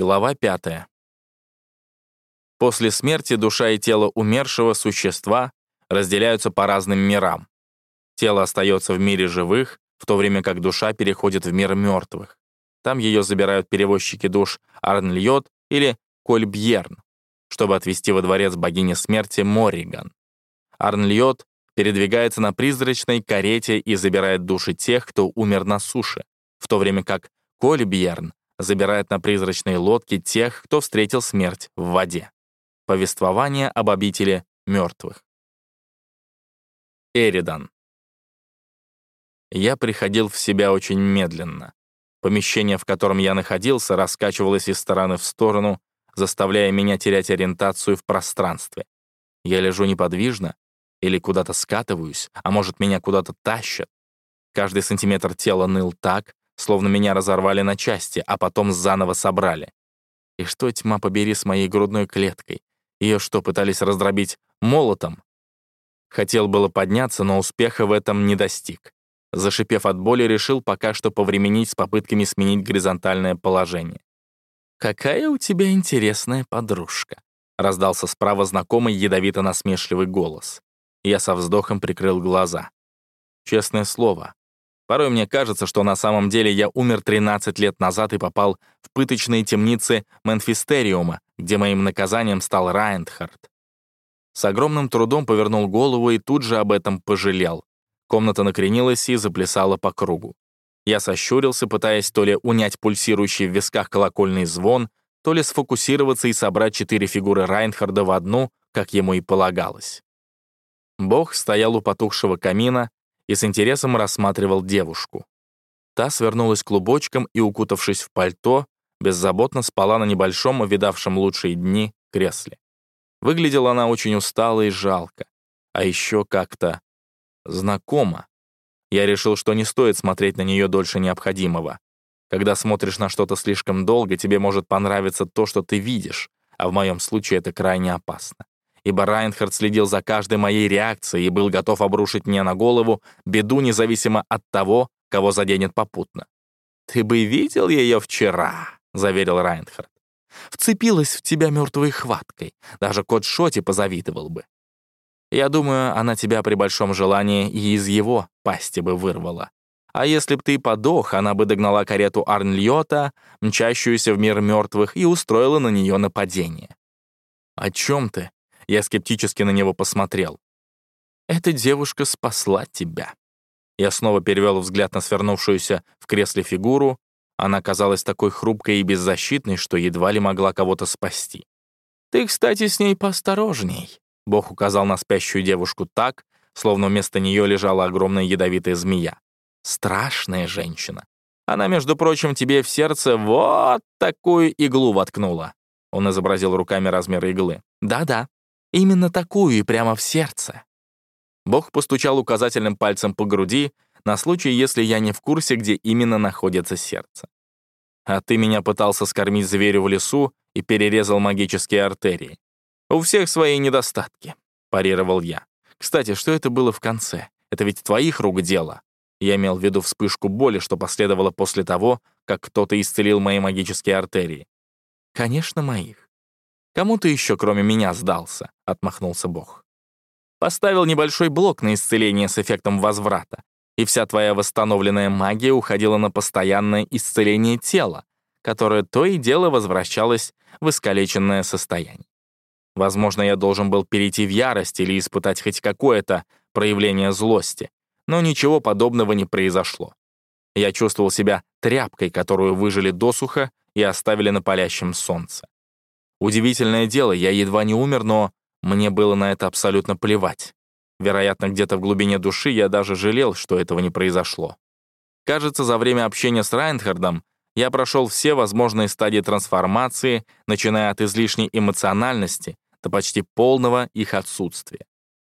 Глава 5. После смерти душа и тело умершего существа разделяются по разным мирам. Тело остается в мире живых, в то время как душа переходит в мир мертвых. Там ее забирают перевозчики душ Арнльот или Кольбьерн, чтобы отвезти во дворец богини смерти Морриган. Арнльот передвигается на призрачной карете и забирает души тех, кто умер на суше, в то время как Кольбьерн забирает на призрачной лодке тех, кто встретил смерть в воде. Повествование об обители мертвых. Эридан. Я приходил в себя очень медленно. Помещение, в котором я находился, раскачивалось из стороны в сторону, заставляя меня терять ориентацию в пространстве. Я лежу неподвижно или куда-то скатываюсь, а может, меня куда-то тащат. Каждый сантиметр тела ныл так, словно меня разорвали на части, а потом заново собрали. И что, тьма побери, с моей грудной клеткой? Ее что, пытались раздробить молотом? Хотел было подняться, но успеха в этом не достиг. Зашипев от боли, решил пока что повременить с попытками сменить горизонтальное положение. «Какая у тебя интересная подружка», — раздался справа знакомый ядовито-насмешливый голос. Я со вздохом прикрыл глаза. Честное слово, Порой мне кажется, что на самом деле я умер 13 лет назад и попал в пыточные темницы Менфистериума, где моим наказанием стал Райндхард. С огромным трудом повернул голову и тут же об этом пожалел. Комната накренилась и заплясала по кругу. Я сощурился, пытаясь то ли унять пульсирующий в висках колокольный звон, то ли сфокусироваться и собрать четыре фигуры Райнхарда в одну, как ему и полагалось. Бог стоял у потухшего камина, и с интересом рассматривал девушку. Та свернулась клубочком и, укутавшись в пальто, беззаботно спала на небольшом, увидавшем лучшие дни, кресле. Выглядела она очень устало и жалко, а еще как-то знакомо. Я решил, что не стоит смотреть на нее дольше необходимого. Когда смотришь на что-то слишком долго, тебе может понравиться то, что ты видишь, а в моем случае это крайне опасно ибо Райнхард следил за каждой моей реакцией и был готов обрушить мне на голову беду независимо от того, кого заденет попутно. «Ты бы видел ее вчера», — заверил Райнхард. «Вцепилась в тебя мертвой хваткой. Даже кот Шоти позавидовал бы. Я думаю, она тебя при большом желании и из его пасти бы вырвала. А если б ты подох, она бы догнала карету Арнльота, мчащуюся в мир мертвых, и устроила на нее нападение. «О чем ты?» Я скептически на него посмотрел. «Эта девушка спасла тебя». Я снова перевел взгляд на свернувшуюся в кресле фигуру. Она казалась такой хрупкой и беззащитной, что едва ли могла кого-то спасти. «Ты, кстати, с ней поосторожней», — Бог указал на спящую девушку так, словно вместо нее лежала огромная ядовитая змея. «Страшная женщина. Она, между прочим, тебе в сердце вот такую иглу воткнула». Он изобразил руками размер иглы. «Да-да, Именно такую и прямо в сердце. Бог постучал указательным пальцем по груди на случай, если я не в курсе, где именно находится сердце. А ты меня пытался скормить зверю в лесу и перерезал магические артерии. У всех свои недостатки, парировал я. Кстати, что это было в конце? Это ведь твоих рук дело. Я имел в виду вспышку боли, что последовало после того, как кто-то исцелил мои магические артерии. Конечно, моих. Кому ты еще, кроме меня, сдался?» — отмахнулся Бог. «Поставил небольшой блок на исцеление с эффектом возврата, и вся твоя восстановленная магия уходила на постоянное исцеление тела, которое то и дело возвращалось в искалеченное состояние. Возможно, я должен был перейти в ярость или испытать хоть какое-то проявление злости, но ничего подобного не произошло. Я чувствовал себя тряпкой, которую выжили досуха и оставили на палящем солнце. Удивительное дело, я едва не умер, но мне было на это абсолютно плевать. Вероятно, где-то в глубине души я даже жалел, что этого не произошло. Кажется, за время общения с Райнхардом я прошел все возможные стадии трансформации, начиная от излишней эмоциональности до почти полного их отсутствия.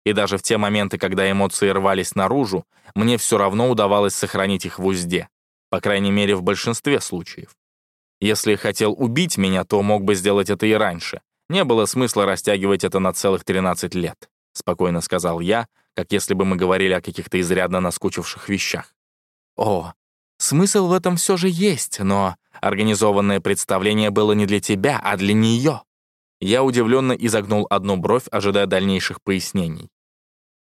И даже в те моменты, когда эмоции рвались наружу, мне все равно удавалось сохранить их в узде, по крайней мере, в большинстве случаев. Если хотел убить меня, то мог бы сделать это и раньше. Не было смысла растягивать это на целых 13 лет», — спокойно сказал я, как если бы мы говорили о каких-то изрядно наскучивших вещах. «О, Смысл в этом все же есть, но организованное представление было не для тебя, а для нее. Я удивленно изогнул одну бровь, ожидая дальнейших пояснений.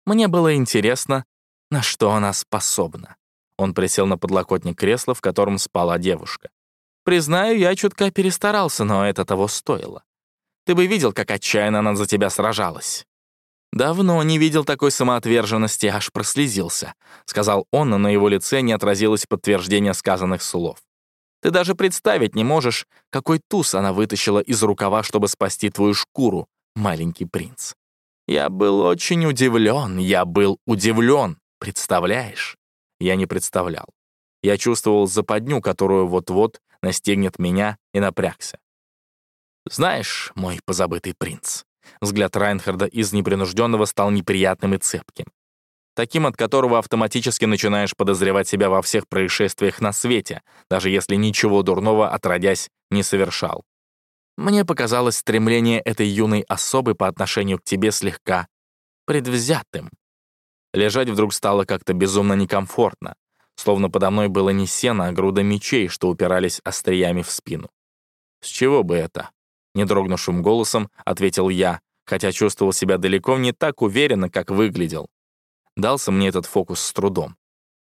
Мне было интересно, на что она способна. Он присел на подлокотник кресла, в котором спала девушка. Признаю, я чутка перестарался, но это того стоило. Ты бы видел, как отчаянно она за тебя сражалась. «Давно не видел такой самоотверженности, аж прослезился», — сказал он, но на его лице не отразилось подтверждение сказанных слов. «Ты даже представить не можешь, какой туз она вытащила из рукава, чтобы спасти твою шкуру, маленький принц. Я был очень удивлен, я был удивлен, представляешь?» Я не представлял. Я чувствовал западню, которую вот-вот настигнет меня, и напрягся. «Знаешь, мой позабытый принц», Взгляд Райнхарда из непринужденного стал неприятным и цепким. Таким, от которого автоматически начинаешь подозревать себя во всех происшествиях на свете, даже если ничего дурного, отродясь, не совершал. Мне показалось стремление этой юной особы по отношению к тебе слегка предвзятым. Лежать вдруг стало как-то безумно некомфортно, словно подо мной было не сено, а груда мечей, что упирались остриями в спину. С чего бы это? Недрогнувшим голосом ответил я, хотя чувствовал себя далеко не так уверенно, как выглядел. Дался мне этот фокус с трудом.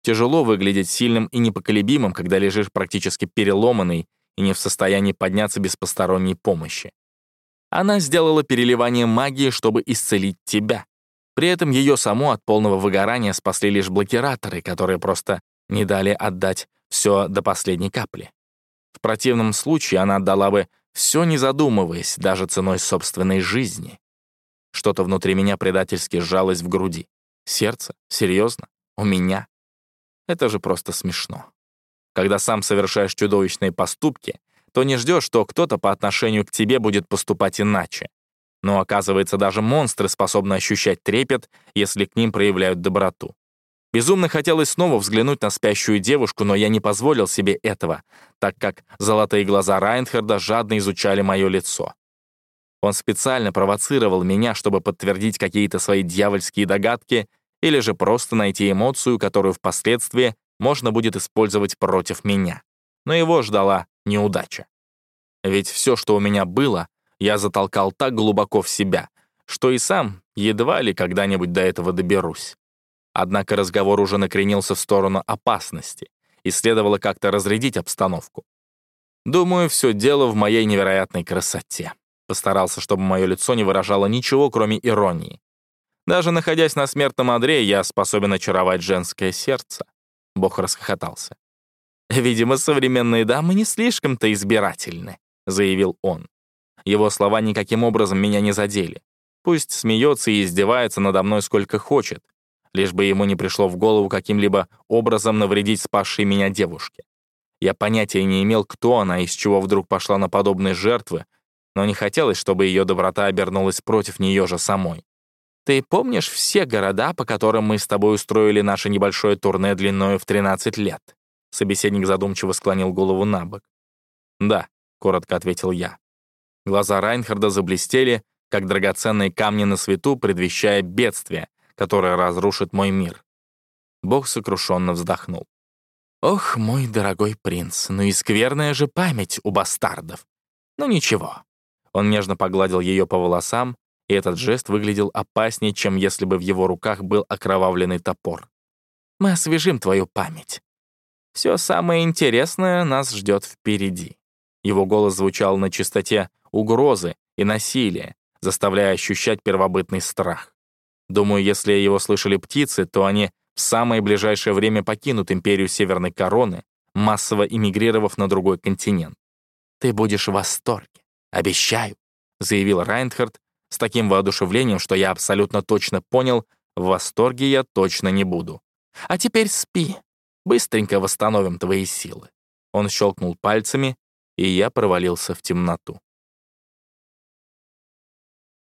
Тяжело выглядеть сильным и непоколебимым, когда лежишь практически переломанный и не в состоянии подняться без посторонней помощи. Она сделала переливание магии, чтобы исцелить тебя. При этом ее саму от полного выгорания спасли лишь блокираторы, которые просто не дали отдать все до последней капли. В противном случае она отдала бы все не задумываясь, даже ценой собственной жизни. Что-то внутри меня предательски сжалось в груди. Сердце? Серьезно? У меня? Это же просто смешно. Когда сам совершаешь чудовищные поступки, то не ждешь, что кто-то по отношению к тебе будет поступать иначе. Но оказывается, даже монстры способны ощущать трепет, если к ним проявляют доброту. Безумно хотелось снова взглянуть на спящую девушку, но я не позволил себе этого, так как золотые глаза Райнхарда жадно изучали мое лицо. Он специально провоцировал меня, чтобы подтвердить какие-то свои дьявольские догадки или же просто найти эмоцию, которую впоследствии можно будет использовать против меня. Но его ждала неудача. Ведь все, что у меня было, я затолкал так глубоко в себя, что и сам едва ли когда-нибудь до этого доберусь. Однако разговор уже накренился в сторону опасности, и следовало как-то разрядить обстановку. Думаю, все дело в моей невероятной красоте. Постарался, чтобы мое лицо не выражало ничего, кроме иронии. Даже находясь на смертном одре, я способен очаровать женское сердце. Бог расхохотался. «Видимо, современные дамы не слишком-то избирательны», — заявил он. Его слова никаким образом меня не задели. Пусть смеется и издевается надо мной сколько хочет лишь бы ему не пришло в голову каким-либо образом навредить спасшей меня девушке. Я понятия не имел, кто она и с чего вдруг пошла на подобные жертвы, но не хотелось, чтобы ее доброта обернулась против нее же самой. «Ты помнишь все города, по которым мы с тобой устроили наше небольшое турне длиною в 13 лет?» Собеседник задумчиво склонил голову на бок. «Да», — коротко ответил я. Глаза Райнхарда заблестели, как драгоценные камни на свету, предвещая бедствие, которая разрушит мой мир. Бог сокрушенно вздохнул. «Ох, мой дорогой принц, ну и скверная же память у бастардов. Ну ничего». Он нежно погладил ее по волосам, и этот жест выглядел опаснее, чем если бы в его руках был окровавленный топор. «Мы освежим твою память. Все самое интересное нас ждет впереди». Его голос звучал на чистоте угрозы и насилия, заставляя ощущать первобытный страх. Думаю, если его слышали птицы, то они в самое ближайшее время покинут империю Северной Короны, массово эмигрировав на другой континент. «Ты будешь в восторге, обещаю», — заявил Райнхард с таким воодушевлением, что я абсолютно точно понял, в восторге я точно не буду. «А теперь спи, быстренько восстановим твои силы». Он щелкнул пальцами, и я провалился в темноту.